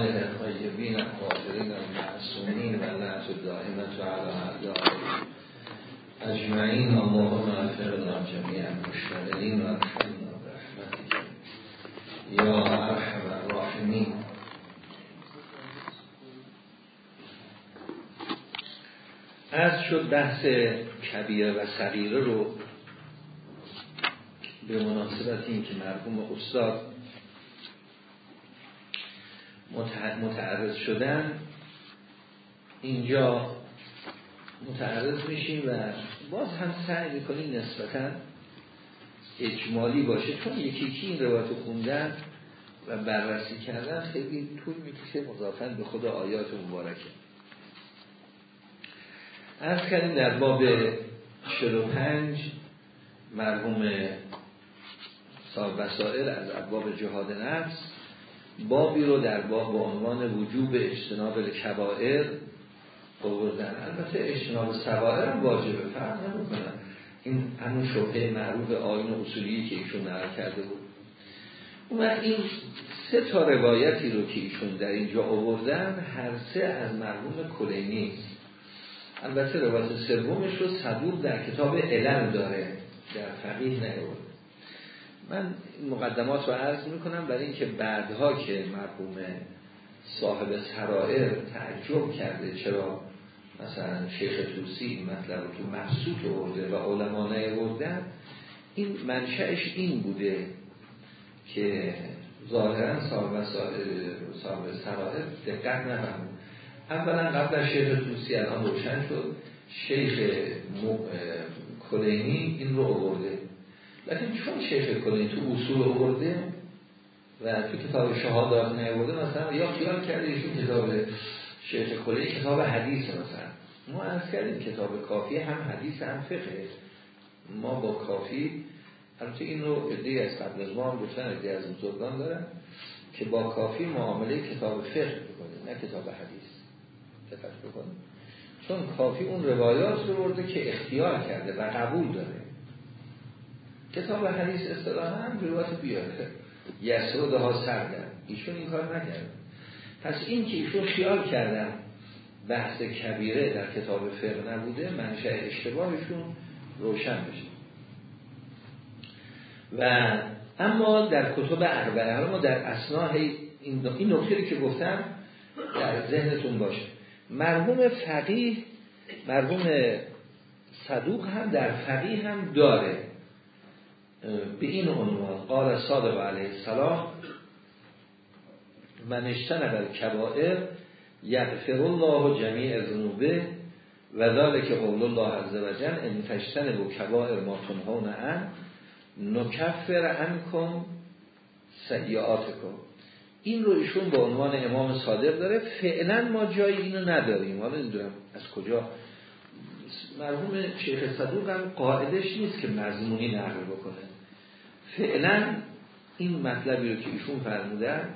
آله طیبین الطاهرین المعصومین و لعنت دائمت اعدائهم اجمعین. اللهم اغفرنا جميع المشتغلین و ارحمنا برحمتك یا ارحم الراحمین. از شد بحث کبیره و صغیره رو به مناسبت این که مرحوم استاد متعرض شدن اینجا متعرض میشیم و باز هم سعی می‌کنیم نسبتا اجمالی باشه. چون یکی یکی این روایت خوندن و بررسی کردن خیلی طول می‌کشه مضافن به خود آیات مبارکه. از کردیم در باب 45 مرحوم صاحب وسائل از ابواب جهاد نفس بابی رو در باب با عنوان وجوب اجتناب کبائر آوردن. البته اجتناب سوائر هم واجبه فرق نمی‌کنن این همون شبهه معروف آین اصولی که ایشون نقل کرده بود. اون این سه تا روایتی رو که ایشون در اینجا آوردن هر سه از مرحوم کلینی. است البته روایت سومش رو صدوق در کتاب علم داره در فقیه نیورده من مقدمات رو عرض می‌کنم برای اینکه بعدها که مرحوم صاحب سرائر تعجب کرده چرا مثلا شیخ توسی این مطلب رو تو محسوط ورده و علما نیوردن این منشأش این بوده که ظاهرا صاحب صاحب سرائر دقت نفهمون اولا قبل شیخ توسی الان روشن شد شیخ کلینی این رو آورده. لیکن چون شیخ کلینی تو اصول آورده و تو کتاب شهادات نیورده مثلا یا خیال کرده ایشون کتاب شیخ کلینی کتاب حدیث مثلا. ما از کردیم کتاب کافی هم حدیث هم فقه. ما با کافی البته این رو ادهی از قبل از ما هم گفتن ادهی از بزرگان دارن که با کافی معامله کتاب فقه بکنیم نه کتاب حدیث. دقت بکنیم چون کافی اون روایات رو برده که اختیار کرده و قبول داره. کتاب حدیث اصطلاحا هم روایات بیاره. یسرده ها سردن. ایشون این کار نکرده پس این که ایشون خیال کردن بحث کبیره در کتاب فقه نبوده منشأ اشتباهشون روشن بشه. و اما در کتب اربعه ما در اسناه این نکته که گفتم در ذهنتون باشه. مرحوم فقیه مرحوم صدوق هم در فقیه هم داره. به این عنوان قال صادق علیه السلام من اشتنب کبائر یغفر الله جمیع ذنوبه و ذالک قول الله عز وجل ان تجتنبوا کبائر ما تنهون عن نکفر عنکم سیئاتکم. این رو ایشون به عنوان امام صادق داره. فعلا ما جای اینو نداریم. حالا نمی‌دونم از کجا. مرحوم شیخ صدوق هم قاعدش نیست که مضمونی نقل بکنه. فعلا این مطلبی رو که ایشون فرمودن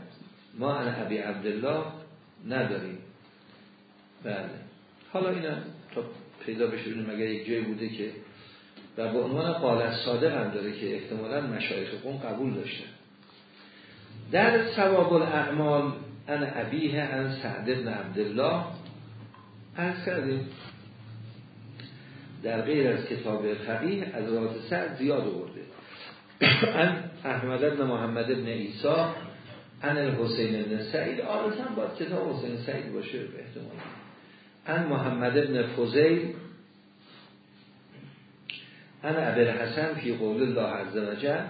ما انا ابی عبدالله نداریم. بله. حالا اینا تا پیدا بشه مگر یک جای بوده که و به عنوان قال صادق هم داره که احتمالا مشایخ قوم قبول داشته در ثواب الاعمال ان ابیه ان سعد بن عبدالله از کردیم. در غیر از کتاب فقیه از رات سعد زیاد آورده ان احمد بن محمد بن ایسا ان الحسین بن سعید. آرزم باید کتاب حسین سعید باشه به احتمال ان محمد بن فوزیل ان عبر حسن فی قول الله عز و جل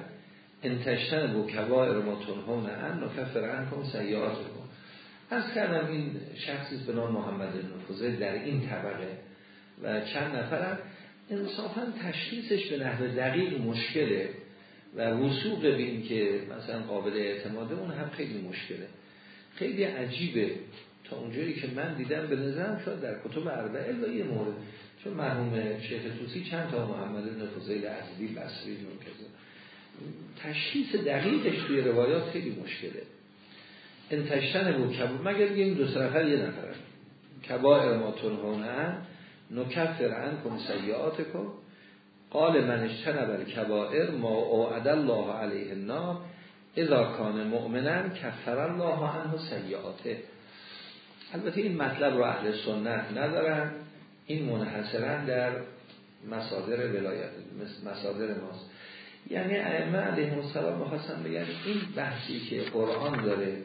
انتشتن بو کبائر ما تنهون ان نکفر انکم سیعات کن از کردم این شخصی به نام محمد بن در این طبقه و چند نفرم انصافا تشخیصش به نحو دقیق مشکله. و وصوق به این که مثلا قابل اعتماده اون هم خیلی مشکله. خیلی عجیبه. تا اونجایی که من دیدم به نظرم شد در کتب اربعه و یه مورد. چون مرحوم شیخ توسی چند تا محمد بن فضیل عزیزی بصری کذا تشخیص دقیقش توی روایات خیلی مشکله. انتشتن بود کبا مگر بگیم دو نفر یه نفر. کبائر ما تنهانه نکفر کن سیعات کن قال من اجتنب الکبائر ما اوعد الله علیه النار اذا کان مؤمنا کفر الله عنه سیئاته. البته این مطلب رو اهل سنت ندارن. این منحصرا در مصادر ولایت مصادر ماست. یعنی ائمه علیهم السلام می‌خواستن بگن این بحثی که قرآن داره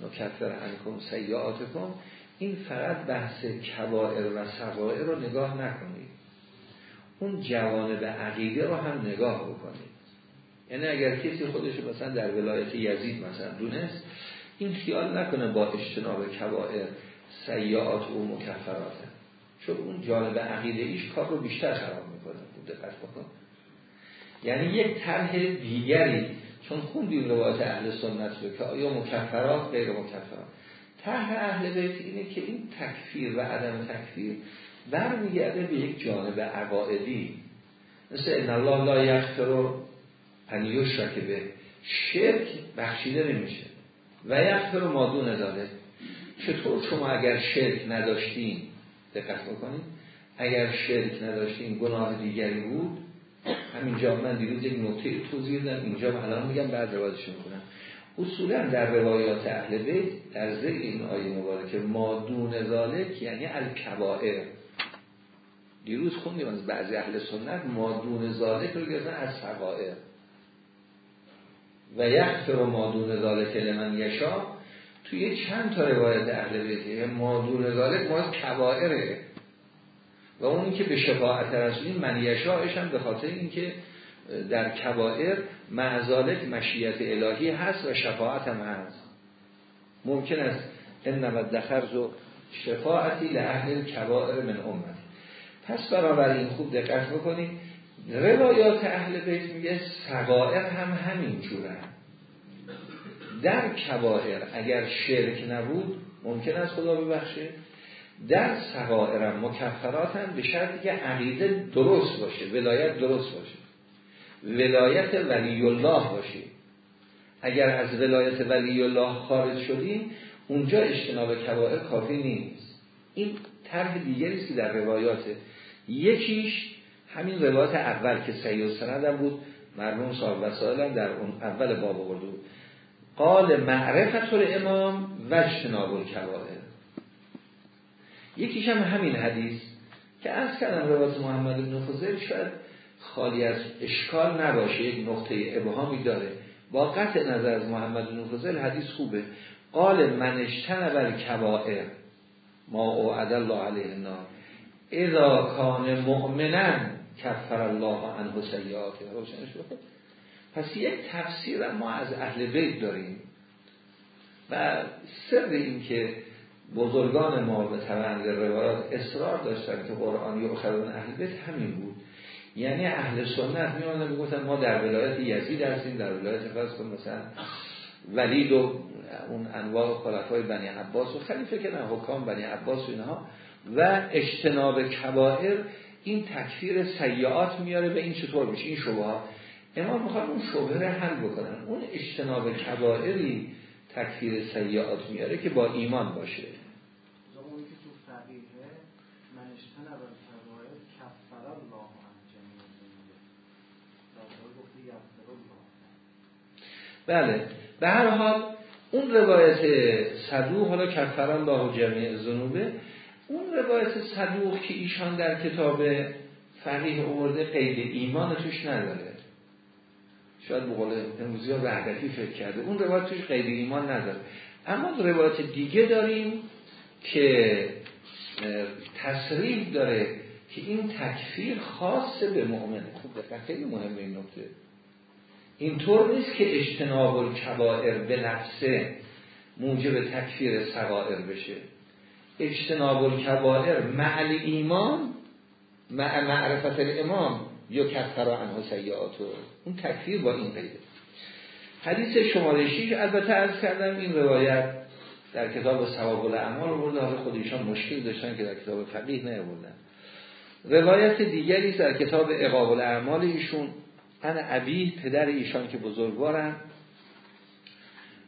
نکفر انکم سیئاتکم این فقط بحث کبائر و صغائر رو نگاه نکنید. اون جوانب عقیده رو هم نگاه بکنید. یعنی اگر کسی خودش مثلا در ولایت یزید مثلا دونست این خیال نکنه با اجتناب کبائر سیعات و مکفراته. چون اون جانب عقیده ایش کار رو بیشتر خراب می‌کنه. دقت بکن. یعنی یک طرح دیگری چون خوندیم روایت اهل سنت رو که آیا مکفرات غیر مکفرات. طرح اهل بیت اینه که این تکفیر و عدم تکفیر برمیگرده به یک جانب عقائدی. مثل ان الله لا یغفر ان یشرک به شرک بخشیده نمیشه و یغفر ما دون ذالک چطور شما اگر شرک نداشتین دقت بکنید؟ اگر شرک نداشتین گناه دیگری بود؟ همینجا من دیروز یک نکته توضیح دادم اینجا الان میگم بعد روایتش می‌کنم اصولا در روایات اهل بیت در ذکر این آیه مبارکه ما دون ذالک یعنی الکبائر. دیروز خوندیم از بعضی اهل سنت ما دون ذالک رو گرفتن از صغائر و یغفر ما دون ذالک لمن یشا. توی چند تا روایت اهل بیت ما دون ذالک ما کبائره. و اونی که به شفاعت رسولی من یشاش هم به خاطر اینکه در کبائر معذالک مشیت الهی هست و شفاعت هم هست. ممکن است انما دخرز و شفاعتی لأهل کبائر من امت پس این خوب دقت بکنید روایات اهل بیت میگه سقائر هم همین جوره در کبائر اگر شرک نبود ممکن است خدا ببخشه. در سقائرم مکفراتم به شرطی که عقیده درست باشه ولایت درست باشه. ولایت ولی الله باشه اگر از ولایت ولی الله خارج شدیم اونجا اجتناب کبائر کافی نیست. این طرح دیگری است در روایات. یکیش همین روایت اول که سید سندم بود مرموم صاحب وسائل در اون اول باب آورده بود. قال معرفت امام و اجتناب الکبائر. یکیش هم همین حدیث که از کردم روایت محمد بن فضل شاید خالی از اشکال نباشه یک نقطه ابهامی داره. با قطع نظر از محمد بن فضل حدیث خوبه. قال منشتن بر کبائر ما او الله علیه النار. اذا کان مؤمنا کفر الله عنه سیئاته پس یک تفسیر ما از اهل بیت داریم. و سر این که بزرگان ما به روایات اصرار داشتن که قرآن یؤخذون اهل بیت همین بود. یعنی اهل سنت میانه می‌گفتن ما در ولایت یزید هستیم در ولایت فرض کن مثلا ولید و اون انواع خلفای بنی عباس و خلیفه که نه حکام بنی عباس و اینها. و اجتناب کبائر این تکفیر سیعات میاره به این چطور میشه؟ این شبه ها امام می‌خواد اون شبه رو حل بکنن. اون اجتناب کبائری تکفیر سیعات میاره که با ایمان باشه. بله. به هر حال اون روایت صدوق حالا کفر الله جمعی زنوبه اون روایت صدوق که ایشان در کتاب فقیه آورده قید ایمان توش نداره. شاید به قول امروزی ها وحدتی فکر کرده. اون روایت توش قید ایمان نداره. اما روایت دیگه داریم که تصریح داره که این تکفیر خاص به مؤمن. خوب خیلی مهمه این نکته. اینطور نیست که اجتناب الکبائر به نفسه موجب تکفیر سوائر بشه. اجتناب الکبائر معل ایمان مع معرفت الامام یا کفر عنه سیعاتو اون تکفیر با این قیده حدیث شماره 6 البته از کردم این روایت در کتاب ثواب الاعمال آورده. حالا خود ایشان مشکل داشتن که در کتاب فقیه نیاوردن. روایت دیگری در کتاب اقاب الاعمال ایشون. ان ابی پدر ایشان که بزرگوارن.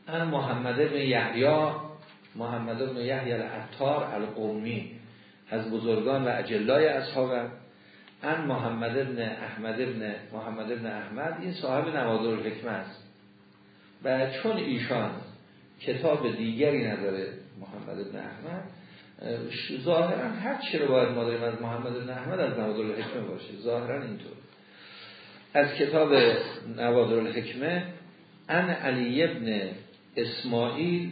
ان محمد ابن یحیی محمد ابن یحیی العطار القومی از بزرگان و اجلای اصحاب. ان محمد ابن احمد ابن محمد ابن احمد این صاحب نوادر الحکمه است. و چون ایشان کتاب دیگری نداره محمد بن احمد ظاهرا هر چی رو باید ما داریم از محمد بن احمد از نوادر الحکمه باشه. ظاهرا اینطور. از کتاب نوادر الحکمه ان علی ابن اسماعیل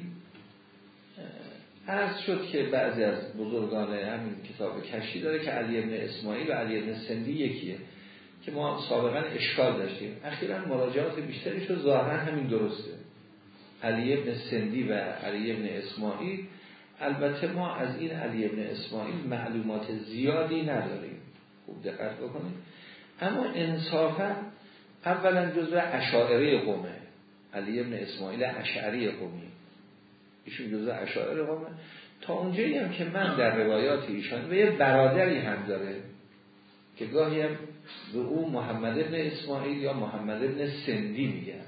عرض شد که بعضی از بزرگان همین کتاب کشی داره که علی ابن اسماعیل و علی ابن سندی یکیه که ما سابقا اشکال داشتیم. اخیرا مراجعات بیشتری شد ظاهرا همین درسته. علی ابن سندی و علی ابن اسماعیل البته ما از این علی ابن اسماعیل معلومات زیادی نداریم. خوب دقت بکنید. اما انصافا اولا جزء اشاعره قومه. علی ابن اسماعیل اشعری قومی. ایشون جزء اشاعره قومه. تا اونجایی هم که من در روایات ایشان و یه برادری هم داره که گاهی هم به او محمد ابن اسماعیل یا محمد ابن سندی میگن.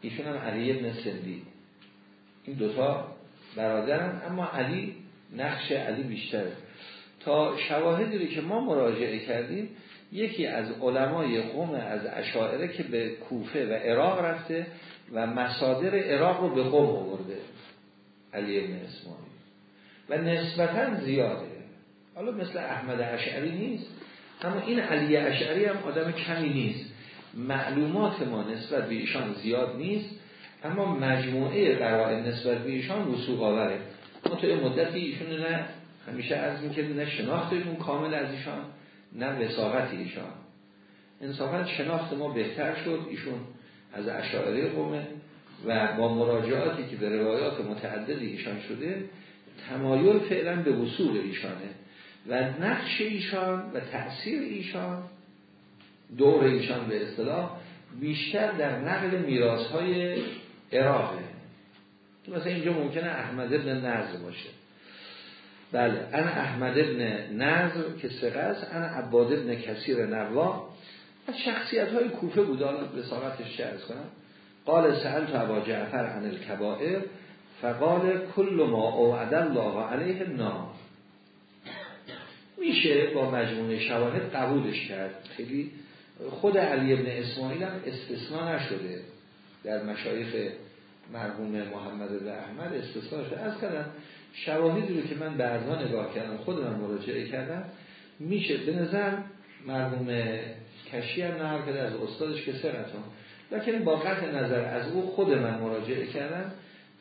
ایشون هم علی ابن سندی. این دوتا برادرن اما علی نقش علی بیشتره. تا شواهدی که ما مراجعه کردیم یکی از علمای قوم از اشاعره که به کوفه و عراق رفته و مصادر عراق رو به قوم آورده علی ابن اسماعیل. و نسبتا زیاده. حالا مثل احمد اشعری نیست اما این علی اشعری هم آدم کمی نیست. معلومات ما نسبت به ایشان زیاد نیست اما مجموعه قرائن نسبت به ایشان وسوق آوره ما تو مدتی ایشون نه همیشه از می‌کردیم نه شناخت اون کامل از ایشان. نه وساقت ایشان. انصافا شناخت ما بهتر شد ایشون از اشاعره قومه و با مراجعاتی که به روایات متعددی ایشان شده تمایل فعلا به وصول ایشانه و نقش ایشان و تأثیر ایشان دور ایشان به اصطلاح بیشتر در نقل میراث های عراقه. که مثلا اینجا ممکنه احمد ابن نظر باشه. بله انا احمد ابن نظر که سقه است انا عباد ابن کثیر نوا. از شخصیت های کوفه بود حالا به ساقتش چه کنم. قال سهل تو عبا جعفر عن الكبائر فقال کل ما اوعد الله علیه نام میشه با مجموعه شواهد قبولش کرد. خیلی خود علی ابن اسماعیل هم استثناء نشده. در مشایخ مرحوم محمد بن احمد استثناء شده. از کردم شواهدی رو که من بعضا نگاه کردم خودم مراجعه کردم میشه به نظر مرحوم کشی هم نهار کرده از استادش که سرطان لیکن با قطع نظر از او خود من مراجعه کردم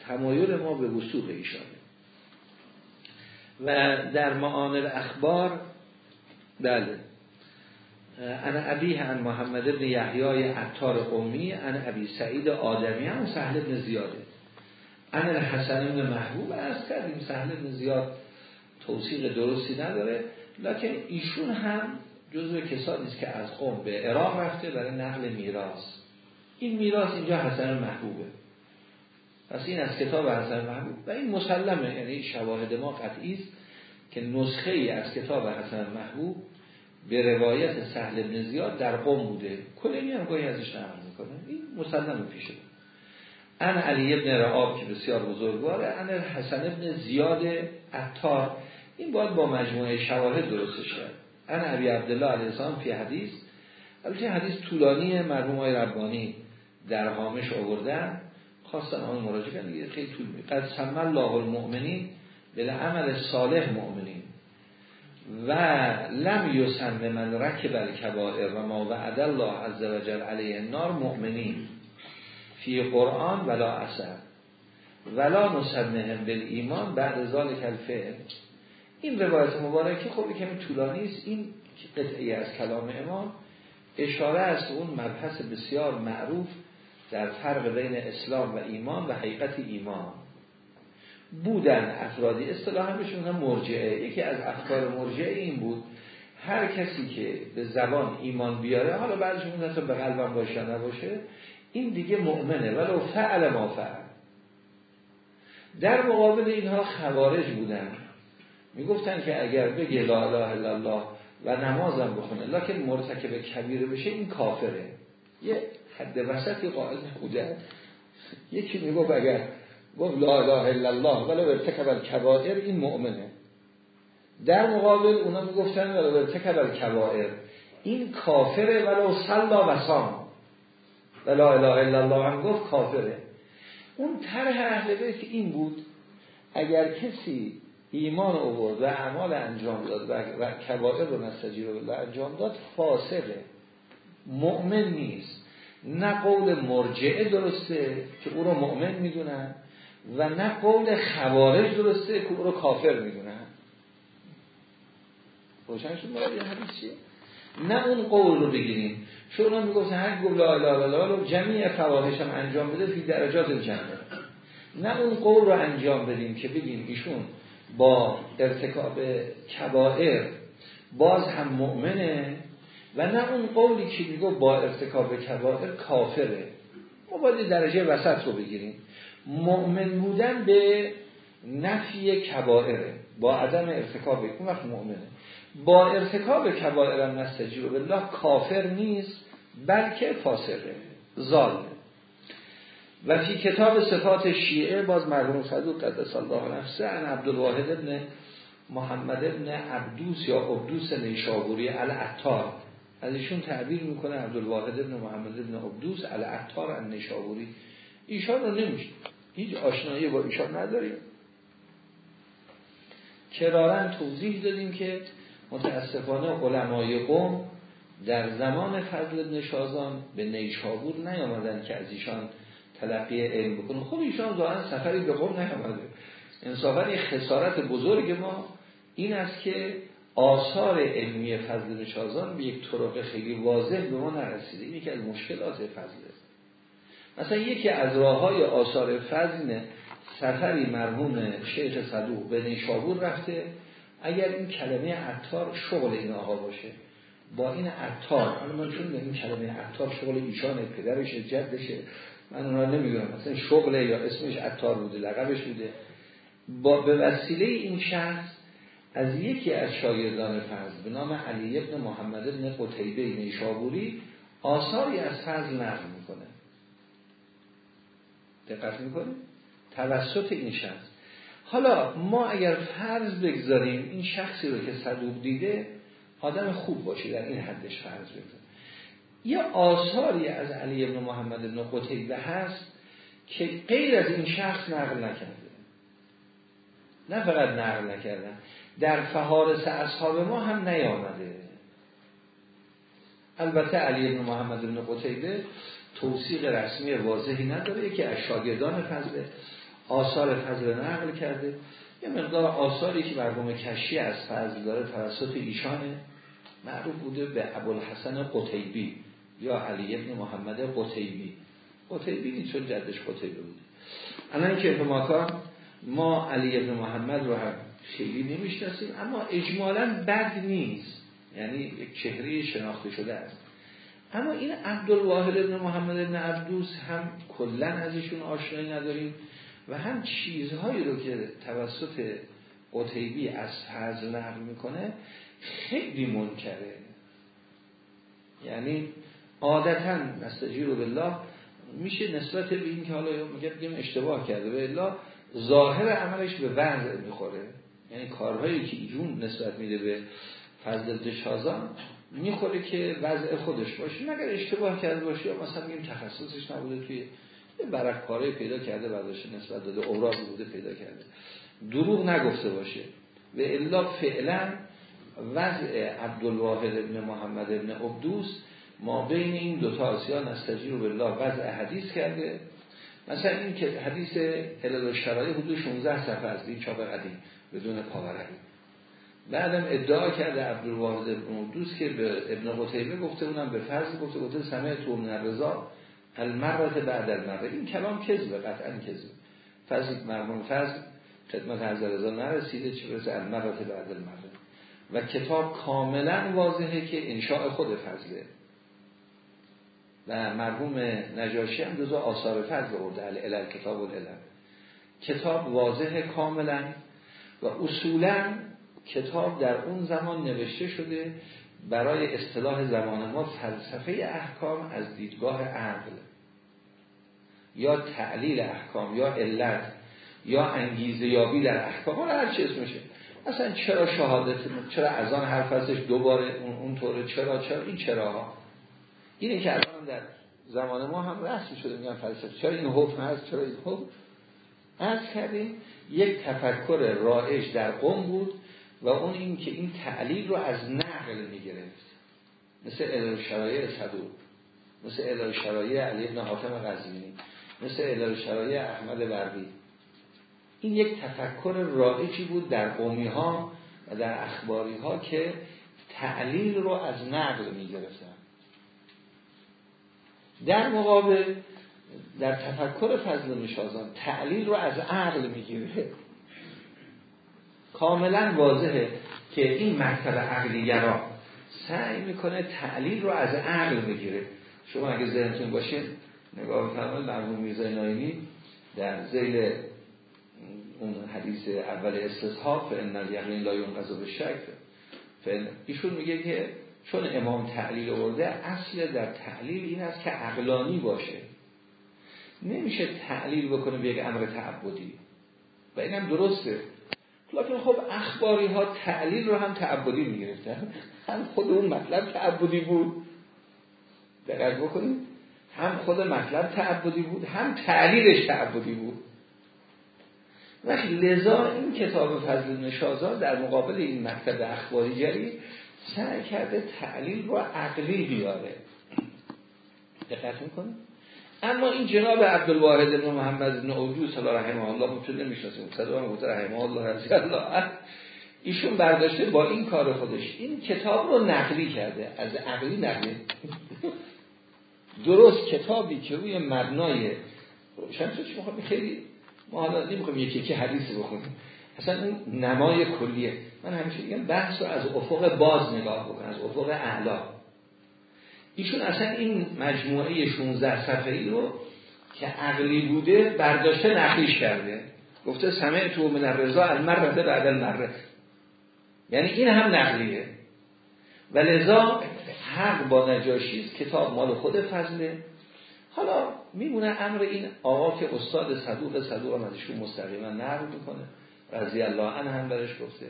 تمایل ما به وسوق ایشانه. و در معانل اخبار بله. انا ابیه ان محمد ابن یحیای عطار قومی انا ابی سعید آدمی هم سهل ابن زیاده. انا الحسن ابن محبوب از کردیم سهل ابن زیاد توصیق درستی نداره لکن ایشون هم جزو کسانی است که از قوم به عراق رفته برای نقل میراث. این میراث اینجا حسن محبوبه. پس این از کتاب حسن محبوب و این مسلمه یعنی شواهد ما قطعی است که نسخه ای از کتاب حسن محبوب به روایت سهل ابن زیاد در قوم بوده. کلی هم گاهی ازش نقل می‌کنه. این مسلمه پیشه ان علی ابن رعاب که بسیار بزرگواره ان حسن ابن زیاد عطار. این باید با مجموعه شواهد درستش کرد ان عبی عبدالله علیه السلام فی حدیث. البته حدیث طولانی مرحوم های ربانی در حامش آوردن خواستن آن مراجعه کنن خیلی طول می قد سم الله المؤمنین عمل صالح مؤمنین. و لم یسن من رکب الکبائر و ما وعد الله عز وجل علیه النار مؤمنین. فی قرآن ولا اثر. ولا نسمهم ایمان بعد ذالک الفعل. این روایت مبارکه خب کمی طولانی است. این قطعی از کلام امام اشاره است اون مبحث بسیار معروف در فرق بین اسلام و ایمان و حقیقت ایمان. بودن افرادی اصطلاحا بهشون مرجعه. یکی از افکار مرجعه این بود هر کسی که به زبان ایمان بیاره حالا بعدش اون به قلبم باشه نباشه این دیگه مؤمنه ولو فعل ما فعل. در مقابل اینها خوارج بودن. می‌گفتن که اگر بگه لا اله الا الله و نمازم بخونه لکن مرتکب کبیره بشه این کافره. یه حد وسطی قائل بودن یکی می‌گفت اگر گفت لا اله الا الله ولو ارتکب الکبائر این مؤمنه. در مقابل اونا می‌گفتن ولو ارتکب الکبائر. این کافره ولو صلا و سام و لا اله الا الله هم گفت کافره. اون طرح اهل بیت این بود اگر کسی ایمان آورد و اعمال انجام داد و, کبائر رو نستجیر رو انجام داد فاسقه. مؤمن نیست. نه قول مرجعه درسته که او رو مؤمن می‌دونن و نه قول خوارج درسته که او رو کافر می‌دونن. روشن شد مراد حدیث چیه؟ نه اون قول رو بگیریم. چون اونا می‌گفتن هر گفت لا اله الا الله جمعی فواحش هم انجام بده فی درجات جنه نه اون قول رو انجام بدیم که بگیم ایشون با ارتکاب کبائر باز هم مؤمنه و نه اون قولی که میگو با ارتکاب کبائر کافره. ما باید درجه وسط رو بگیریم. مؤمن بودن به نفی کبائره با عدم ارتکاب اون وقت مؤمنه. با ارتکاب کبائر نستجیب بالله کافر نیست بلکه فاسقه ظالمه. و فی کتاب صفات شیعه باز مرحوم صدوق قدس الله نفسه ان عبدالواحد ابن محمد ابن عبدوس یا عبدوس نیشابوری الاتار از ایشون تعبیر می‌کنه عبدالواحد ابن محمد ابن عبدوس الاتار ان نیشابوری. ایشان رو نمیشه هیچ آشنایی با ایشان نداریم. کرارن توضیح دادیم که متاسفانه علمای قوم در زمان فضل ابن شازان به نیشابور نیامدن که از ایشان تلقی علم بکنن. خب ایشان ظاهرا سفری به قوم نیامده. انصافا یه خسارت بزرگ ما این است که آثار علمی فضل شازان به یک طرق خیلی واضح به ما نرسیده. اینی که از مشکلات فضل مثلا یکی از راه های آثار فضل سفری مرحوم شیخ صدوق به نیشابور رفته. اگر این کلمه عطار شغل این آقا باشه با این عطار حالا من چون این کلمه عطار شغل ایشانه پدرش جدشه من اونا نمی‌دونم مثلا شغله یا اسمش عطار بوده لقبش بوده. با به وسیله این شخص از یکی از شاگردان فضل به نام علی ابن محمد ابن قتیبه نیشابوری آثاری از فضل نقل می‌کنه. دقت می‌کنه توسط این شخص. حالا ما اگر فرض بگذاریم این شخصی رو که صدوق دیده آدم خوب باشه در این حدش فرض بگذاریم. یه آثاری از علی ابن محمد ابن قتیبه هست که غیر از این شخص نقل نکرده. نه فقط نقل نکردن در فهارس اصحاب ما هم نیامده. البته علی ابن محمد ابن قتیبه توصیق رسمی واضحی نداره که از شاگردان فضل آثار فضل نقل کرده. یه مقدار آثاری که مرحوم کشی از فضل داره توسط ایشانه معروف بوده به ابوالحسن قتیبی یا علی ابن محمد قتیبی نیست چون جدش قتیبی بوده. الان که ماکان ما علی ابن محمد رو هم خیلی نمی‌شناسیم اما اجمالا بد نیست. یعنی یک چهره شناخته شده است. اما این عبدالواحد ابن محمد ابن عبدوس هم کلا از ایشون آشنایی نداریم. و هم چیزهایی رو که توسط قطیبی از فضل نقل می‌کنه خیلی منکره. یعنی عادتا نستجیر بالله میشه نسبت به این که حالا میگه بگیم اشتباه کرده. به الله ظاهر عملش به وضع می‌خوره. یعنی کارهایی که ایجون نسبت میده به فضل دشازان می‌خوره که وضع خودش باشه. مگر اشتباه کرده باشه یا مثلا میگیم تخصصش نبوده توی برق کاره پیدا کرده بعدش نسبت داده اوراقی بوده پیدا کرده. دروغ نگفته باشه. و الا فعلا وضع عبدالواحد ابن محمد ابن عبدوس ما بین این دوتا آسیا نستجیر رو بالله وضع حدیث کرده. مثلا این که حدیث هلال شرایع حدود 16 صفحه از این چاپ قدیم بدون پاورقی. بعدم ادعا کرده عبدالواحد ابن عبدوس که به ابن قتیبه گفته اونم به فرض گفته گفته سمه تو من رضا المرات بعد المره این کلام کذبه قطعا کذبه. فضل مرمون فضل خدمت حضر رضا نرسیده چه برسه المرات بعد المره و کتاب کاملا واضحه که انشاء خود فضله. و مرحوم نجاشی هم دوزا آثار فضل برده الال کتاب الالم کتاب واضح کاملا و اصولا کتاب در اون زمان نوشته شده برای اصطلاح زمان ما فلسفه احکام از دیدگاه عقل. یا تعلیل احکام یا علت یا انگیزه یابی در احکام حالا هر چی اسمشه اصلا چرا شهادت چرا از آن حرف هستش دوباره اون, اون طوره؟ چرا چرا؟ این چراها؟ اینه که الان در زمان ما هم رسم شده میگن فلسفه. چرا این حکم هست؟ چرا این حکم؟ از کردیم یک تفکر رایج در قوم بود و اون این که این تعلیل رو از نقل می‌گرفت. مثل ادار شرایع صدوق مثل ادار شرایع علی ابن حاتم غزینی مثل ادار شرایع احمد بردی این یک تفکر رایجی بود در قومی ها و در اخباری ها که تعلیل رو از نقل می‌گرفتن. در مقابل در تفکر فضل نشازان تعلیل رو از عقل می‌گیره. کاملا واضحه که این مکتب عقلی را سعی می‌کنه تعلیل رو از عقل بگیره شما اگه ذهنتون باشه نگاه بفرمایید مرحوم میرزا نایمی در زیل اون حدیث اول استصحاب فان الیقین لا ینقض بالشک. ایشون میگه که چون امام تعلیل آورده اصل در تعلیل این است که عقلانی باشه. نمیشه تعلیل بکنه به یک امر تعبدی. و اینم درسته. لکن خب اخباری ها تعلیل رو هم تعبدی می‌گرفتن. هم خود اون مطلب تعبدی بود. دقیق بکنید. هم خود مطلب تعبدی بود هم تعلیلش تعبدی بود. وقتی لذا این کتاب فضل نشازا در مقابل این مکتب اخباری جری سعی کرده تعلیل رو عقلی بیاره. دقت می‌کنه اما این جناب عبدالواحد بن محمد بن اوجو صلی رحمه الله متون نمی‌شناسیم صدا رحمه الله رضی الله ایشون برداشته با این کار خودش. این کتاب رو نقلی کرده از عقلی نقلی. درست کتابی که روی مبنای روشن شما خیلی ما حالا نمی‌خوایم یکی یکی حدیث بخونیم. اصلا اون نمای کلیه. من همیشه میگم بحث رو از افق باز نگاه بکن از افق اعلا. ایشون اصلا این مجموعه 16 صفحه ای رو که عقلی بوده برداشته نقلیش کرده. گفته سمع تو من الرضا المره بعد المره یعنی این هم نقلیه. و لذا حق با نجاشی کتاب مال خود فضله. حالا میمونه امر این آقا که استاد صدوق صدوق هم ازشون مستقیما نقل می‌کنه. رضی الله عنه هم برش گفته.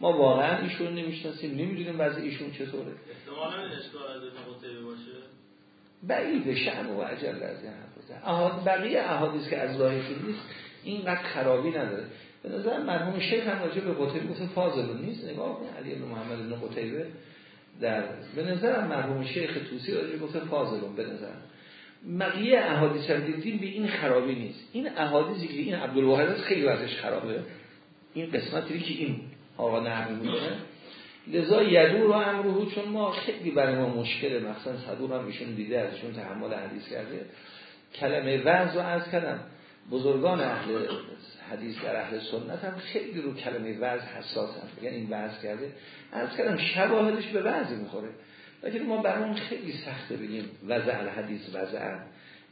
ما واقعا ایشون نمی‌شناسیم نمی‌دونیم وضع ایشون چطوره. احتمالاً اشکال از ابن باشه. بعید شأن و عجل از این حرف بقیه احادیث که از ظاهرشون نیست اینقدر خرابی نداره. به نظر مرحوم شیخ هم راجع به قتیبه گفته فاضل نیست. نگاه کن علی بن محمد بن قتیبه در به نظر مرحوم شیخ توسی راجع گفته فاضل به نظر بقیه احادیث هم دیدیم به این خرابی نیست. این احادیثی که این عبدالواحد خیلی وضعش خرابه. این قسمتی که این آقا نقل می‌کنه. لذا یدو رو امروهو چون ما خیلی برای ما مشکله. مثلا صدور هم ایشون دیده ازشون تحمل حدیث کرده. کلمه وعظ رو از کردم. بزرگان اهل حدیث در اهل سنت هم خیلی رو کلمه وعظ حساس هم بگن این وعظ کرده. از کردم شواهدش به وعظ می‌خوره. لیکن ما برامون خیلی سخته بگیم وضع الحدیث وضع.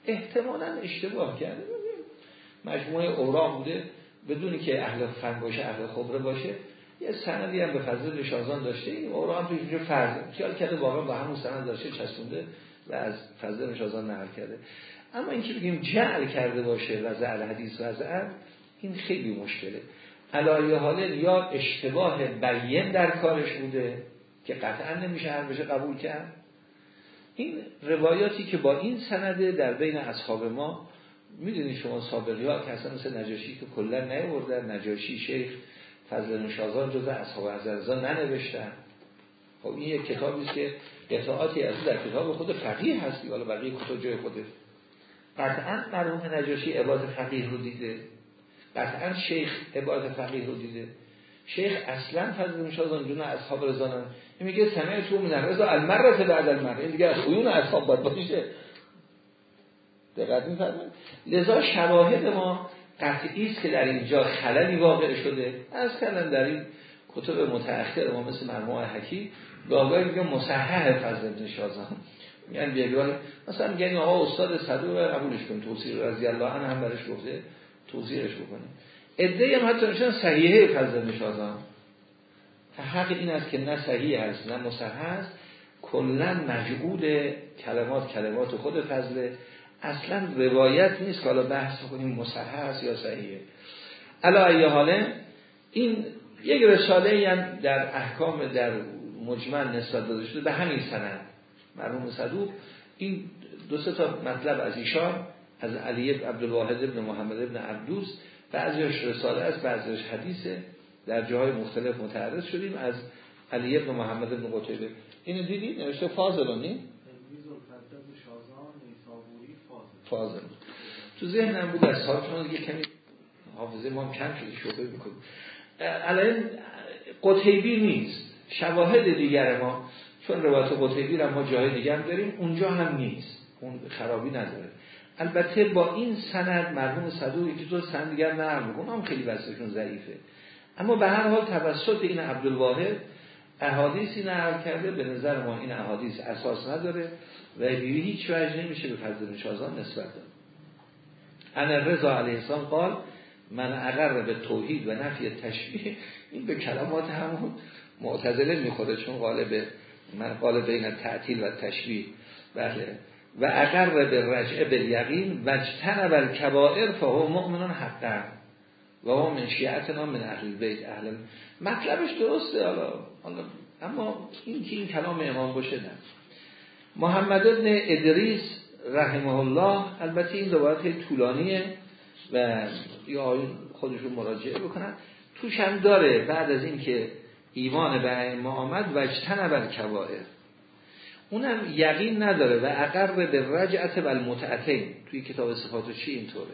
احتمالا اشتباه کرده. مجموعه اوراق بوده. بدونی که اهل فن باشه اهل خبره باشه یه سندی هم به فضل شازان داشته. این اوراق هم توی فرض. خیال کرده واقعا با همون سند داشته چسبونده و از فضل شازان نقل کرده. اما اینکه بگیم جعل کرده باشه وضع الحدیث وضع این خیلی مشکله. علایه حاله یا اشتباه بیین در کارش بوده که قطعا نمیشه هر بشه قبول کرد. این روایاتی که با این سنده در بین اصحاب ما می‌دونید شما سابقی ها که اصلا مثل نجاشی که کلا نیوردن نجاشی شیخ فضل نشازان جز اصحاب عزرزا ننوشتن. خب این یک کتابی است که قطعاتی از در کتاب خود فقیه هستی حالا بقیه کتاب جای خوده قطعا مرحوم نجاشی عباد فقیه رو دیده. قطعا شیخ عباد فقیه رو دیده. شیخ اصلا فضل نشازان جون اصحاب رزانن این میگه سمع تو من رضا المره بعد المره این دیگه از خیون اصحاب باید باشه. دقت میفرمایید؟ لذا شواهد ما قطعی است که در اینجا خللی واقع شده. از کردن در این کتب متأخر ما مثل مرموم حکی گاهی میگه مصحح فضل ابن میگن بیگاه مثلا میگن آقا استاد صدوق قبولش کن توصیل رضی الله عنه هم برش گفته توصیلش بکنیم ادعی هم حتی میشن صحیحه فضل ابن شازان حق این است که نه صحیح است نه مصحح است کلا مجعول کلمات کلمات خود فضل اصلا روایت نیست که حالا بحث کنیم مصحح است یا صحیحه. علا ای حاله این یک رساله هم در احکام در مجمل نسبت داده شده به همین سند. مرحوم صدوق. این دو سه تا مطلب از ایشان از علی عبدالواحد ابن محمد ابن عبدوس بعضیش رساله است بعضیش حدیثه. در جاهای مختلف متعرض شدیم از علی ابن محمد ابن قتیبه. اینو دیدی؟ نوشته فاضلانی فاضل. تو ذهنم بود از سال یه کمی حافظه ما کم شده شبه می‌کنیم. الان قتیبی نیست. شواهد دیگر ما چون روایت قتیبی را ما جای دیگر داریم اونجا هم نیست. اون خرابی نداره. البته با این سند مرحوم صدوقی که تو سند دیگر نرم می‌کنم هم خیلی بسشون ضعیفه. اما به هر حال توسط این عبدالواحد احادیثی نقل کرده به نظر ما این احادیث اساس نداره و دیوی هیچ وجه نمیشه به فضل شازان نسبت داد. انا رضا علیه السلام قال من اقر به توحید و نفی تشبیه این به کلمات همون معتزله می‌خوره چون قالب من قالب بین تعطیل و تشبیه بله. و اقر به رجعه به یقین و اجتنب الکبائر فهو مؤمنان حقا. و هم من شیعتنا من اهل بیت اهل. مطلبش درسته حالا اما این که این کلام امام باشه نه. محمد ابن ادریس رحمه الله البته این روایت طولانیه و یا خودشون مراجعه بکنن. توش هم داره بعد از اینکه ایمان به ائمه آمد و اجتنب کبائر. اونم یقین نداره و اقر به رجعت و المتعتین. توی کتاب صفات چی اینطوره؟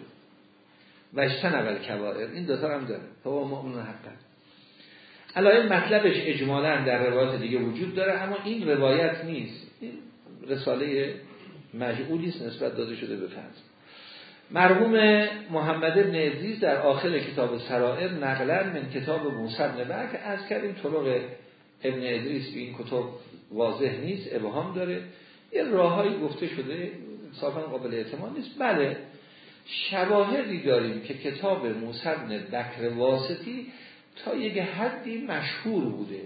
و اجتنب کبائر. این دوتا هم داره. تو مؤمن حقا. علایه مطلبش اجمالا در روایت دیگه وجود داره اما این روایت نیست. این رساله مجعولی است نسبت داده شده به فرض. مرحوم محمد ابن ادریس در آخر کتاب سرائر نقلا من کتاب موسی بن برک از کردیم طرق ابن ادریس به این کتاب واضح نیست ابهام داره. یه راههایی گفته شده صافا قابل اعتماد نیست. بله شواهدی داریم که کتاب موسی بن بکر واسطی تا یک حدی مشهور بوده.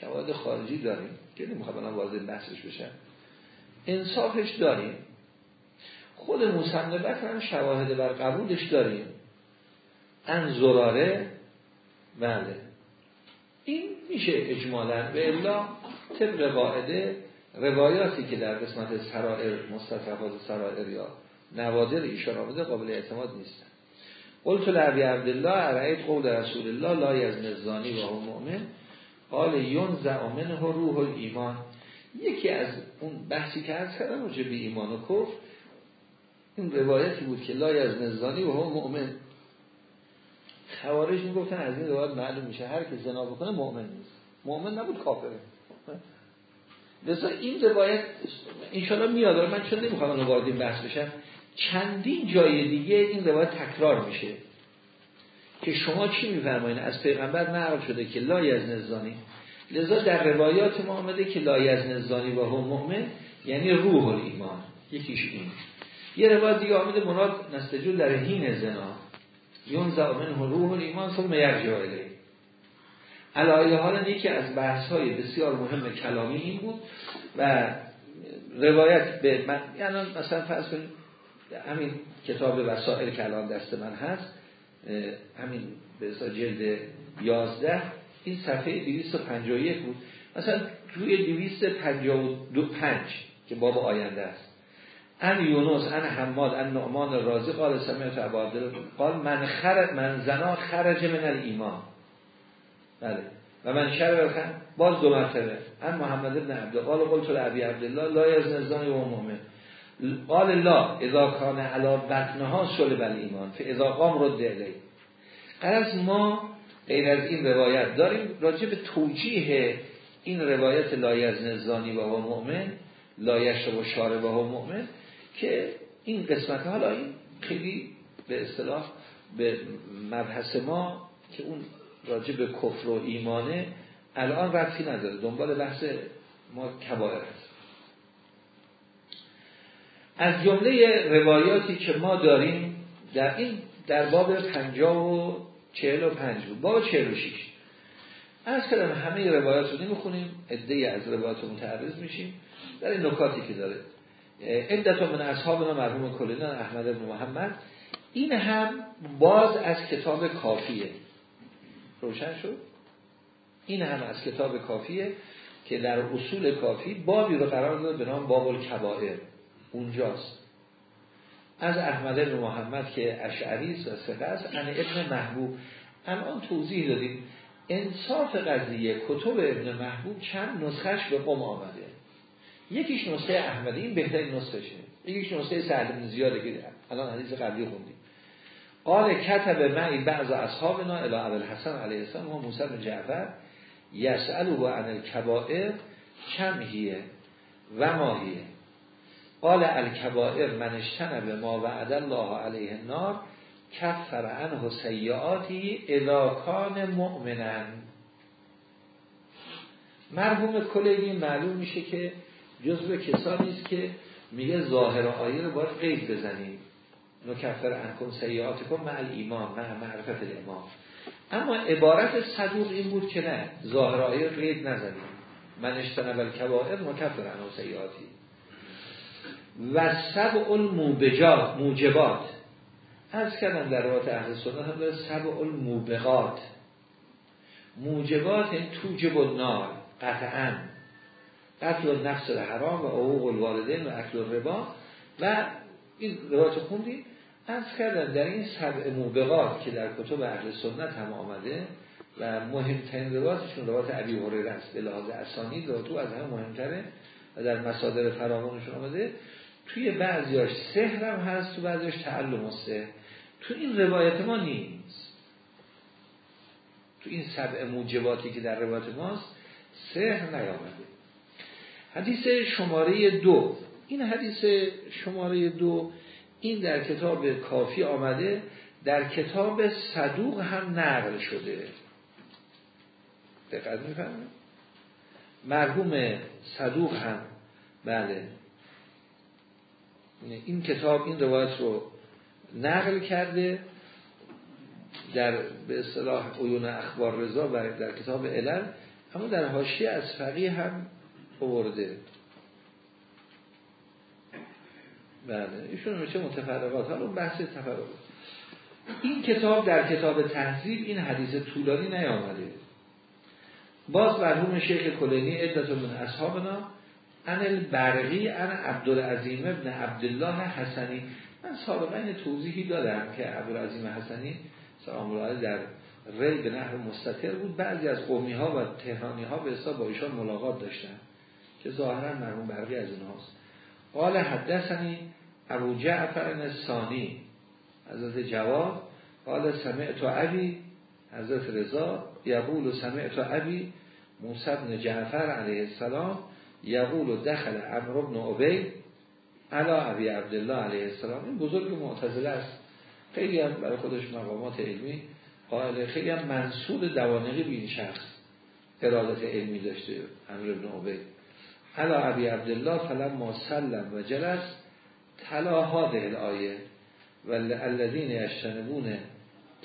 شواهد خارجی داریم که نمی‌خواد الان واضح بحثش بشن انصافش داریم. خود بکر هم شواهد بر قبولش داریم. ان زراره بله. این میشه اجمالا به الا طبق قاعده روایاتی که در قسمت سرائر مستطرفات سرائر یا نوادر ایشان آمده قابل اعتماد نیستن. قلت لعبی عبدالله ارعید قول رسول الله لا از نزانی و هم مؤمن. قال یون زعامن روح ایمان یکی از اون بحثی که از کردم به ایمان و کفر این روایتی بود که لای از نزانی و هم مؤمن. خوارج می‌گفتن از این روایت معلوم میشه. هر که زنا بکنه مؤمن نیست. مؤمن نبود کافره. لذا این روایت انشالله میاد. من چون نمی‌خوام اونو وارد این بحث بشم؟ چندین جای دیگه این روایت تکرار میشه. که شما چی میفرمایید از پیغمبر نقل شده که لای از نزانی لذا در روایات ما آمده که لای از نزانی و هم مؤمن یعنی روح ایمان یکیش این. یه روایت دیگه آمده مراد نستجول در هین زنا. یون زامن روح ایمان ثم یرجع الیه. علایه حالا یکی از بحث های بسیار مهم کلامی این بود و روایت به من یعنی مثلا فرض کنید همین کتاب وسائل کلام دست من هست همین به جلد 11 این صفحه 251 بود. مثلا توی 255 که باب آینده است. ان یونس ان حماد ان نعمان رازی قال سمعت عبادل قال من خرج من زنا خرج من ایمان بله. و من شر باز دو مرتبه. ان محمد ابن عبد قال قلت لعبی عبدالله لا یزن زانی و مؤمن. قال لا اذا کان علا بطنها شل بل ایمان. فاذا قام رد علی قرص ما غیر از این روایت داریم راجع به توجیه این روایت لا یزن زانی و مؤمن لا و شاره و مؤمن که این قسمت حالا این خیلی به اصطلاح به مبحث ما که اون راجع به کفر و ایمانه الان رفتی نداره. دنبال بحث ما کبائر است از جمله روایاتی که ما داریم در این در باب پنجاه و چهل و پنج بود. باب چهل و شیش. از کلم همه روایات رو نمی‌خونیم ادهی از روایات رو متعرض میشیم. در این نکاتی که داره عدت من اصحابنا مرحوم کلینا احمد بن محمد. این هم باز از کتاب کافیه. روشن شد؟ این هم از کتاب کافیه که در اصول کافی بابی رو قرار داد به نام باب الکبائر اونجاست. از احمد بن محمد که اشعری و سقه ان ابن محبوب. الان توضیح دادیم. انصاف قضیه کتب ابن محبوب چند نسخش به قم آمده. یکیش نسخه احمدی این بهترین نسخشه یکیش نسخه سهل بن زیاده که الان حدیث قبلی خوندیم. قال کتب معی بعض اصحابنا الى اول حسن علیه السلام و موسی بن جعفر یسألو عن الکبائر چمهیه و ماهیه قال الکبائر من به ما وعد الله علیه النار کفر عنه سیعاتی اذا کان مؤمنن مرحوم کلینی معلوم میشه که جزو کسانی است که میگه ظاهر آیه رو باید قید بزنیم. نکفر انکم کن مع ایمان مع معرفت الامام اما عبارت صدوق این بود که نه ظاهر آیه قید نزنیم. من اشتنب الکبائر مکفر انو سیعاتی و سبع موجبات. از کردم در روات اهل سنت هم داره سبع الموبقات. موجبات این توجب النار قطعا. قتل نفس حرام و عقوق الوالدین و اکل ربا و این روایت خوندیم از کردن در این سبع موبقات که در کتب اهل سنت هم آمده و مهمترین روایتشون روایت عبی هریره است به لحاظ اسانی تو از همه مهمتره و در مصادر فراوانشون آمده. توی بعضیاش سهر هم هست تو بعضیاش تعلم سهر تو این روایت ما نیست. تو این سبع موجباتی که در روایت ماست سهر نیامده. حدیث شماره دو. این حدیث شماره دو این در کتاب کافی آمده در کتاب صدوق هم نقل شده. دقت می‌فهمید مرحوم صدوق هم بله. این کتاب این روایت رو نقل کرده در به اصطلاح عیون اخبار رضا و در کتاب علل اما در حاشیه از فقیه هم آورده بله ایشون میشه متفرقات. حالا بحث تفرقات. این کتاب در کتاب تحضیب این حدیث طولانی نیامده. باز مرحوم شیخ کلینی عدت من اصحابنا ان البرقی ان عبدالعظیم ابن عبدالله حسنی. من سابقا این توضیحی دادم که عبدالعظیم حسنی سلام الله در ری به نحو مستطر بود. بعضی از قومی ها و تهرانی ها به حساب با ایشان ملاقات داشتن. که ظاهرا مرحوم برقی از اینهاست قال حدثنی ابو جعفر ثانی حضرت جواب قال سمعت ابی حضرت رضا یقول سمعت ابی موسی بن جعفر علیه السلام یقول دخل عمرو بن عبی علا ابی عبدالله علیه السلام. این بزرگ معتزله است. خیلی هم برای خودش مقامات علمی قائل خیلی هم منصور دوانقی به این شخص ارادت علمی داشته امر ابن عبی. علا ابی عبدالله فلم ما سلم و جلس تلا هاده الآیه و الذین یشتنبون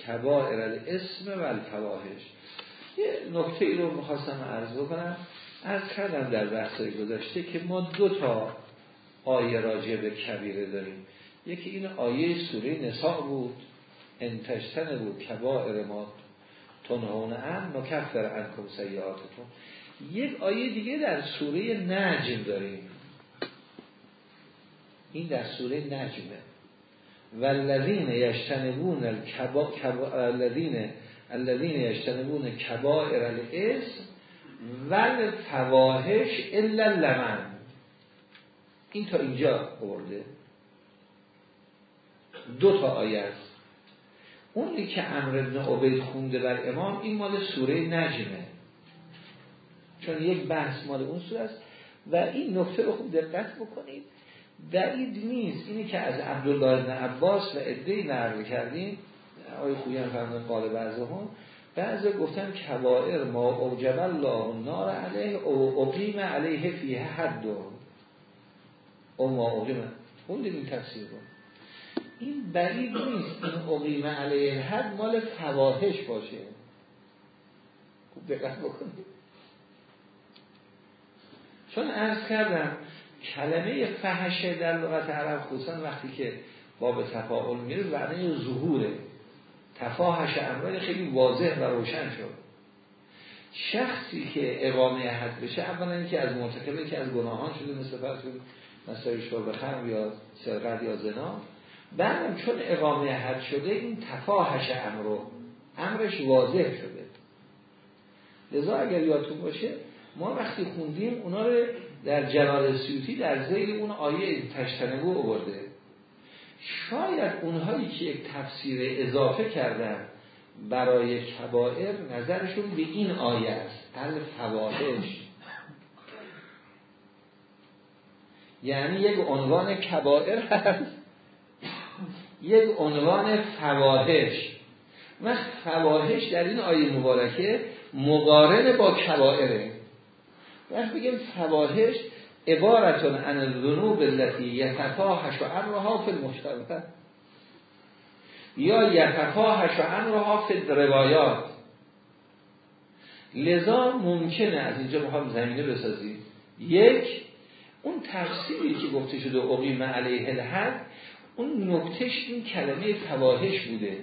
کبائر الاسم و الفواحش. یه نکته ای رو می‌خواستم عرض بکنم. از کردم در بحث گذاشته که ما دو تا آیه راجع به کبیره داریم. یکی این آیه سوره نساء بود. انتشتن بود کبائر ما تنهون ان نکفر انکم سیعاتتون یک آیه دیگه در سوره نجم داریم. این در سوره نجمه. والذین یشتنبون الکبا الذین الذین یشتنبون کبائر الاسم ول فواحش الا لمن این تا اینجا برده دو تا آیه است. اونی که امر ابن عبید خونده بر امام این مال سوره نجمه. چون یک بحث مال اون سوره است. و این نکته رو خوب دقت بکنید. بعید نیست. اینی که از عبدالله بن عباس و ادهی نقل کردیم. آقای خویان فرمان قال بعضه هم بعضی گفتن کبائر ما اوجب الله نار علیه او اقیم علیه فیه حد. او ما اقیم. اون این تفسیر رو. این بعید نیست این اقیم علیه حد مال فواهش باشه. خوب دقت بکنید. چون ارز کردم کلمه فحشه در لغت عرب خصوصا وقتی که باب تفاعل میره معنی ظهوره. تفاحش امرای خیلی واضح و روشن شد. شخصی که اقامه حد بشه اولا اینکه از مرتکبه که از گناهان شده مثل فرض مثلا شرب یا سرقت یا زنا. بعدم چون اقامه حد شده این تفاهش امرو امرش واضح شده. لذا اگر یادتون باشه ما وقتی خوندیم اونا رو در جلال سیوتی در زیر اون آیه تشتنبو آورده. شاید اونهایی که یک تفسیر اضافه کردن برای کبائر نظرشون به این آیه است. الفواحش یعنی یک عنوان کبائر هست. یک عنوان فواهش و فواهش در این آیه مبارکه مقارن با کبائره. وقت بگیم فواهش عبارتون عن الذنوب التي یتفاحش و امرها فی المشتبه یا یتفاحش و امرها فی روایات لذا ممکنه از اینجا می‌خوام زمینه بسازیم. یک اون تفسیری که گفته شده اقیم علیه الحد اون نکتش این کلمه فواهش بوده.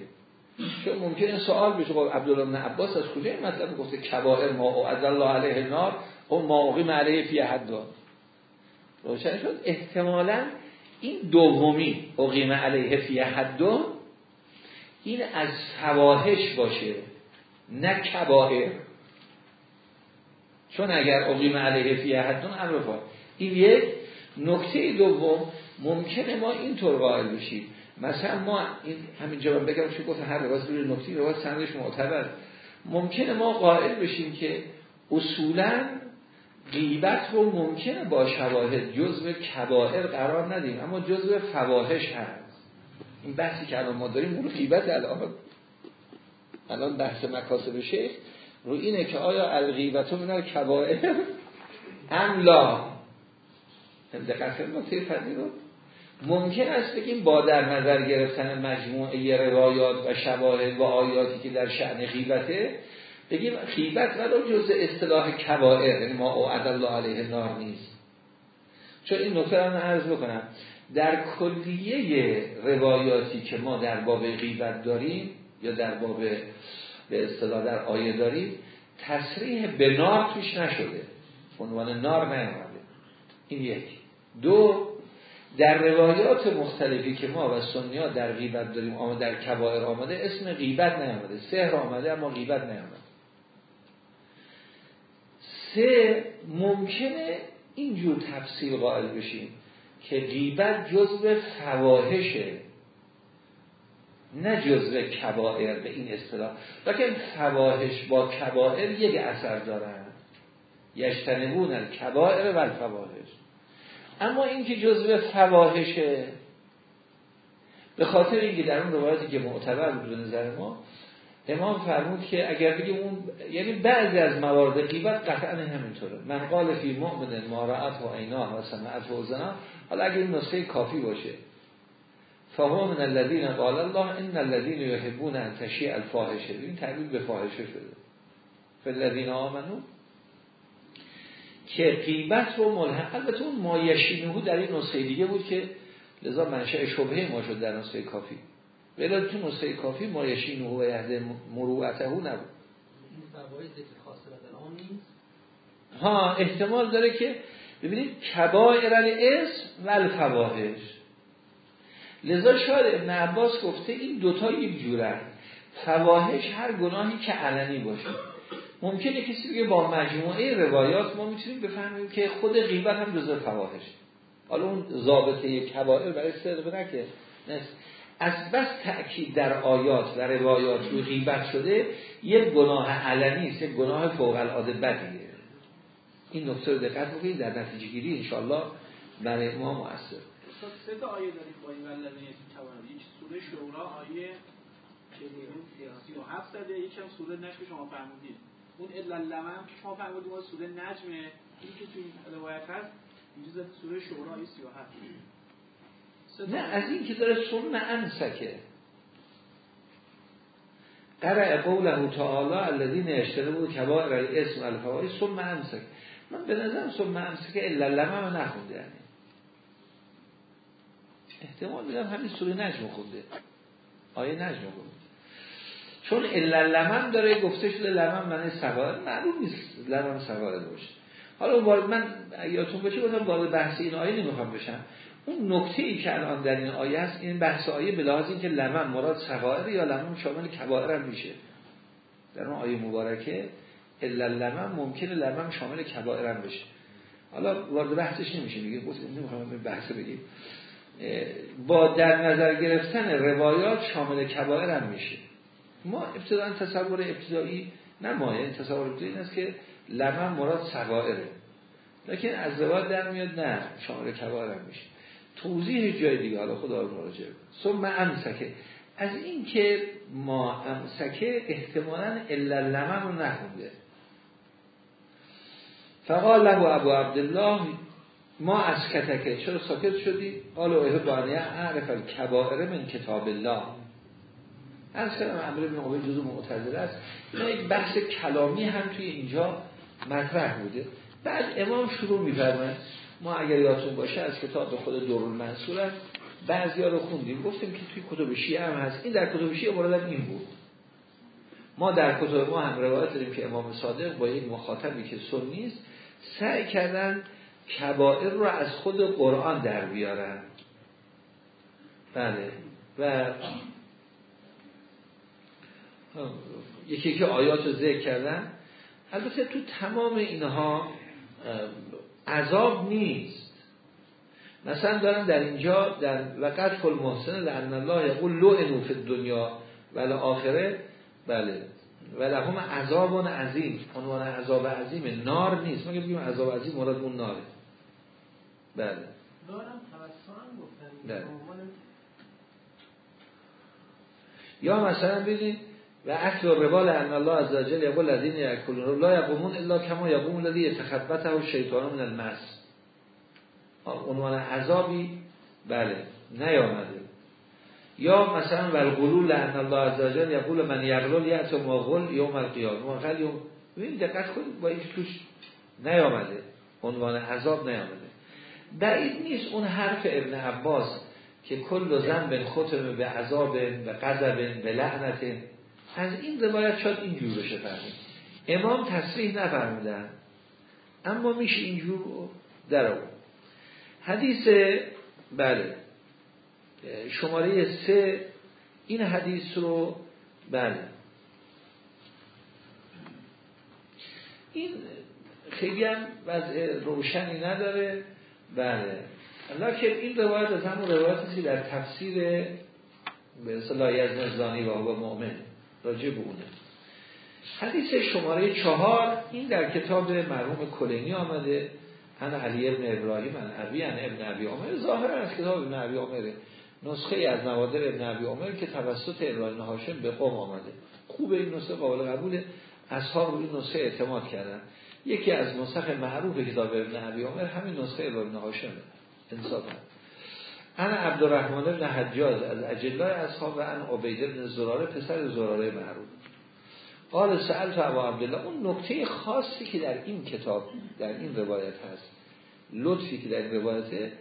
چون ممکنه سوال بشه خب عبدالله عباس از کجا مطلب گفته؟ کبائر ما از الله علیه النار. او ما اقیم علیه فی حد روشن شد. احتمالا این دومی اقیم علیه فی حد این از فواهش باشه نه کبائر. چون اگر اقیم علیه فی حد این یک. نکته دوم ممکنه ما اینطور قائل بشیم. مثلا ما این همینجا من بگم چون گفت هر روایت روی نکته روایت سندش معتبر. ممکنه ما قائل بشیم که اصولا غیبت رو ممکنه با شواهد جزء کبائر قرار ندیم اما جزء فواحش هست. این بحثی که الان ما داریم اون غیبت الان الان بحث مکاسب شیخ رو اینه که آیا الغیبت من کبائر ام لا. دقت نکته فنی رو ممکن است بگیم با در نظر گرفتن مجموعه روایات و شواهد و آیاتی که در شعن غیبته بگیم غیبت ولو جز اصطلاح کبائر یعنی ما او الله علیه نار نیست. چون این نکته رو عرض بکنم. در کلیه روایاتی که ما در باب غیبت داریم یا در باب به اصطلاح در آیه داریم تصریح به نار توش نشده. عنوان نار نیامده. این یک. دو در روایات مختلفی که ما و سنیا در غیبت داریم آمده در کبائر آمده اسم غیبت نیامده. سهر آمده اما غیبت نیامده. سه ممکنه اینجور تفصیل قائل بشیم که غیبت جزء فواهشه نه جزء کبائر به این اصطلاح. لیکن فواهش با کبائر یک اثر دارن. یشتنبون الکبائر و الفواهش اما این که جزء فواهشه به خاطر اینکه در اون روایتی که معتبر بود به نظر ما امام فرمود که اگر بگیم اون یعنی بعضی از موارد قیبت قطعا همینطوره. من قال فی مؤمن ما رأت و عینا و سمعت و زنا. حالا اگر این نسخه کافی باشه. فهو من الذین قال الله ان الذين يحبون ان تشیع الفاحشه. این تعبیر به فاحشه شده. فالذین آمنو که قیبت رو ملحق البته اون مایشینهو در این نسخه دیگه بود که لذا منشأ شبهه ما شد در نسخه کافی. ولی تو نسخه کافی مایشینهو و یهده مروعته نبود. ها احتمال داره که ببینید کبائر اسم و الفواحش. لذا شاید ابن عباس گفته این دوتا یک جورن. فواحش هر گناهی که علنی باشه. ممکنه کسی بگه با مجموعه روایات ما می‌تونیم بفهمیم که خود غیبت هم جزء فواحش حالا اون ضابطه کبائر برای صدق نکه. از بس تأکید در آیات و روایات روی غیبت شده یک گناه علنی است یک گناه فوق العاده بدیه این نکته رو دقت بکنید در نتیجه گیری انشالله برای ما مؤثر سه تا آیه داریم با این ولدنی یک سوره شورا آیه 37 زده. یکم سوره نشک شما فرمودید. اون الا لمم که شما فرمودید اون سوره نجمه. این که تو هست اینجا سوره شورا آیه 37 نه از این که داره ثم انسکه. قرع قوله تعالی الذين بود کبائر الاسم الفواحش ثم انسک من به نظرم ثم انسکه الا لمم نخونده. احتمال میدم همین سوره نجم خونده. آیه نجم خونده. چون الا لمن داره گفته شده لمن من سوار معلوم نیست لمن سوار باشه. حالا وارد من یادتون باشه بودم وارد بحث این آیه نمی‌خوام بشم. اون نکته ای که الان در این آیه است این بحث آیه به لحاظ اینکه لمن مراد صغائر یا لمن شامل کبائر هم میشه. در اون آیه مبارکه الا لمن ممکنه لمن شامل کبائر هم بشه. حالا وارد بحثش نمیشه دیگه نمی‌خوام بحث بگیم. با در نظر گرفتن روایات شامل کبائر هم میشه. ما ابتداعا تصور ابتدایی نه مایه تصور ابتدایی این است که لمن مراد صغائره لیکن از روایات در میاد نه شامل کبائر هم میشه. توضیح جای دیگه. حالا خدا رو مراجعه ثم امسکه. از این که ما امسکه احتمالا الا لمن رو نخونده. فقال له ابو عبدالله ما از کتکه چرا ساکت شدی؟ قال اوه بانیه اعرف الکبائر من کتاب الله. از کلم عمر بن عبید جزو معتدل است. این یک بحث کلامی هم توی اینجا مطرح بوده. بعد امام شروع میفرمند ما اگر یادتون باشه از کتاب خود دور المنصور است. بعضی رو خوندیم گفتیم که توی کتب شیعه هم هست. این در کتب شیعه مورد این بود. ما در کتب ما هم روایت داریم که امام صادق با یک مخاطبی که سنی است سعی کردن کبائر رو از خود قرآن در بیارن. بله. و یکی که آیات رو ذکر کردن. البته تو تمام اینها عذاب نیست. مثلا دارن در اینجا در وقت کل محسن لعن الله یقول لو انوف دنیا ولی آخره بله. و لهم عذاب عظیم عنوان عذاب عظیم نار نیست. ما بگیم عذاب عظیم مراد اون ناره. بله. بله. یا مثلا ببینید و اکل و ربال ان الله عز وجل یقول الذين یاکلون لا یقومون الا کما یقوم الذي يتخبطه الشیطان من المس. عنوان عذابی؟ بله نیامده. یا مثلا والغلول لعن الله عز وجل یقول من یغلل یأت ما غل یوم القیامه وقال یوم ببین دقت کنید با این توش نیامده. عنوان عذاب نیامده. بعید نیست اون حرف ابن عباس که کل زنب ختم به عذاب به غضب به لعنت از این روایت شاید اینجور بشه فهمید. امام تصریح نفرمودن اما میشه اینجور در اون حدیث بله شماره سه این حدیث رو بله. این خیلی هم وضع روشنی نداره. بله. لکن این روایت از همون روایتی که در تفسیر به اصطلاح یزنزانی و هو مؤمن. راجع به اونه. حدیث شماره چهار این در کتاب مرحوم کلینی آمده هن علی ابن ابراهیم هن ابی هن ابن ابی عمر ظاهر از کتاب ابن ابی عمر نسخه از نوادر ابن ابی عمر که توسط ابراهیم هاشم به قوم آمده. خوب این نسخه قابل قبول اصحاب این نسخه اعتماد کردن. یکی از نسخ معروف کتاب ابن ابی عمر همین نسخه ابراهیم هاشم انصاف انا عبدالرحمن بن حجاز از اجلای اصحاب و ان عبید بن زراره پسر زراره معروف. قال سأل تو ابا عبدالله اون نکته خاصی که در این کتاب در این روایت هست لطفی که در این روایت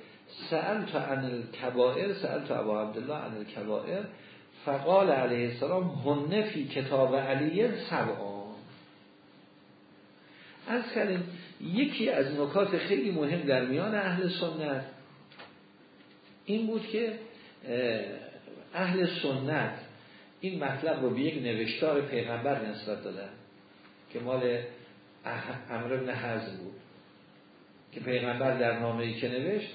سأل تو عن الكبائر سأل تو ابا عبدالله عن الكبائر فقال علیه السلام هنه فی کتاب علیه سبعان از کردیم یکی از نکات خیلی مهم در میان اهل سنت این بود که اهل سنت این مطلب رو به یک نوشتار پیغمبر نسبت دادن که مال امر ابن حزم بود که پیغمبر در نامه ای که نوشت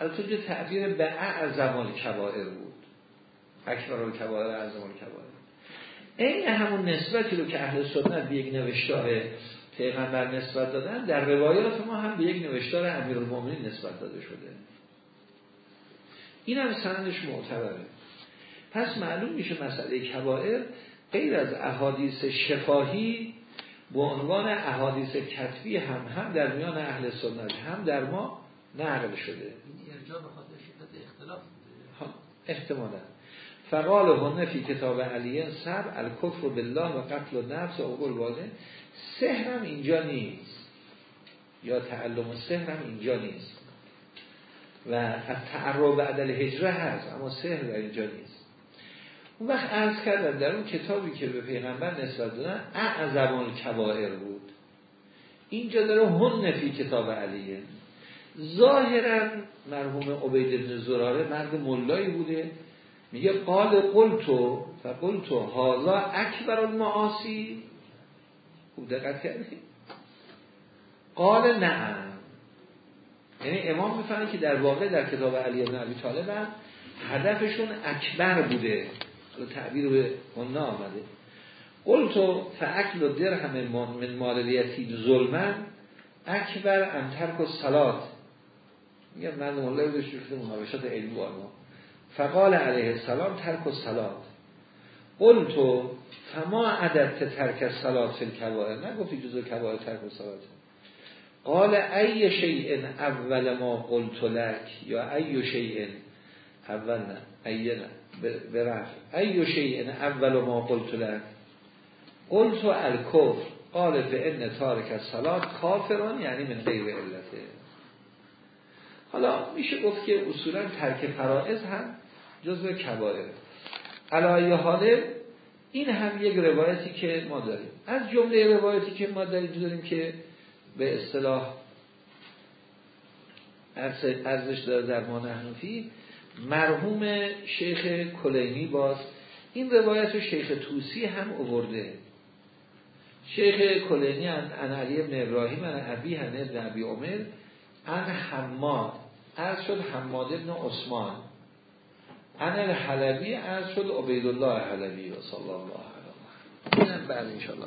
البته تعبیر به اعظم کبائر بود. اکبر کبائر اعظم کبائر این همون نسبتی رو که اهل سنت به یک نوشتار پیغمبر نسبت دادن در روایات ما هم به یک نوشتار امیرالمومنین نسبت داده شده. این هم سندش معتبره. پس معلوم میشه مسئله کبائر غیر از احادیث شفاهی به عنوان احادیث کتبی هم هم در میان اهل سنت هم در ما نقل شده. احتمالا. فقال هنه فی کتاب علیه سب الکفر بالله و قتل و نفس و اقل واده سهرم اینجا نیست. یا تعلم سهرم اینجا نیست. و تعرب بعد الهجره هست اما سهر در اینجا نیست. اون وقت عرض کردن در اون کتابی که به پیغمبر نسبت دادن اعظم کبائر بود. اینجا داره هن فی کتاب علیه. ظاهرا مرحوم عبید بن زراره مرد ملایی بوده. میگه قال قلتو و قلتو حالا اکبر المعاصی. خوب دقت کردی؟ قال نعم. یعنی امام می‌فهمه که در واقع در کتاب علی بن ابی طالب هم هدفشون اکبر بوده. تعبیر به هنه آمده. قلتو فعکل و درهم من مال الیتیم ظلمن اکبر انترک و سلات میگه من مولا بوده شکل مناقشات علمی با ما. فقال علیه السلام ترک و سلات قلتو فما عدد ترک سلات فی الکبائر. نگفتی جزو کبائر ترک و سلات قال ای شیء اول ما قلت لک یا ای شیء اول نه ای نه برفت ای شیء اول ما قلت لک. قلت الکفر. قال ان تارک الصلات کافران یعنی من غیر علته. حالا میشه گفت که اصولا ترک فرائض هم جزء کبائر علایه حاله این هم یک روایتی که ما داریم. از جمله روایتی که ما داریم داریم که به اصطلاح ارزش داره در ما نحنفی مرحوم شیخ کلینی باز این روایت رو شیخ توسی هم اوورده. شیخ کلینی ان علی ابن ابراهیم ان ابی هن ابن ابی عمر ان حماد از شد حماد ابن عثمان. ان الحلبی از شد عبیدالله حلبی و صلی الله علیه و اینم بعد انشاءالله